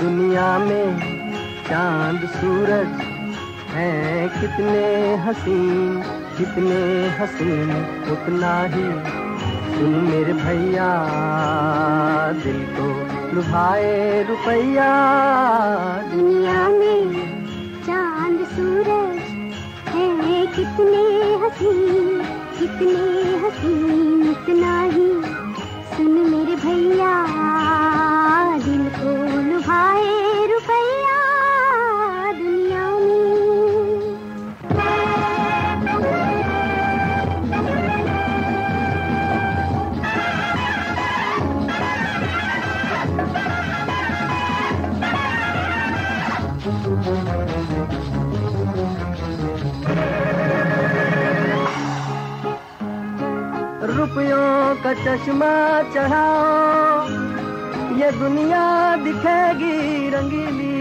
दुनिया में हसीन, कितने हसीन, उतना ही। सुन मेरे भैया, दिल को लुभाए रुपैया। दुनिया में चाँद, सूरज है कितने हसीन कितने हसीन। का चश्मा चढ़ाओ। ये दुनिया दिखेगी रंगीली।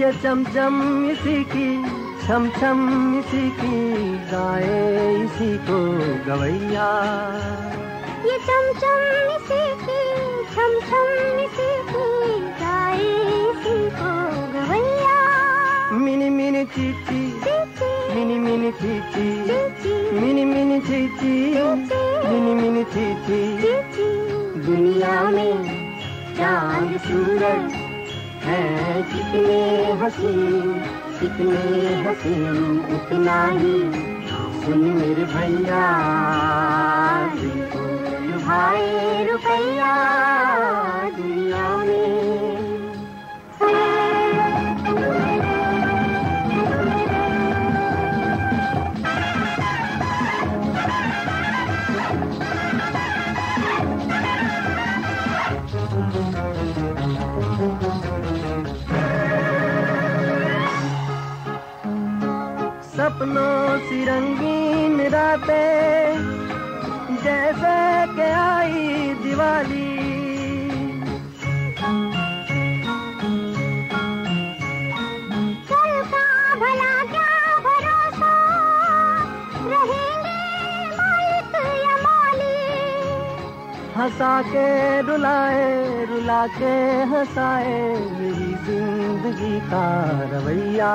ये चमचम इसी की छम छम इसी की गाए इसी को गवैया। ये चमचम इसी की मिनी मिनी मिनी मिनी चीची मिनी मिनी चीची मिनी मिनी चीची दुनिया में चाँद सूरज है कितने हसीन कितने हसीन इतना ही सुन मेरे भैया सपनों सी रंगीन रातें जैसे के आई दिवाली। भला क्या भरोसा? रहेंगे हंसा के रुलाए रुला के हंसाए मेरी ज़िंदगी का रवैया।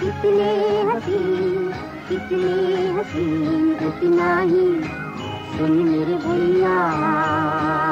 कितने हसीन कितने हसीन उतना ही सुन मेरे भैया।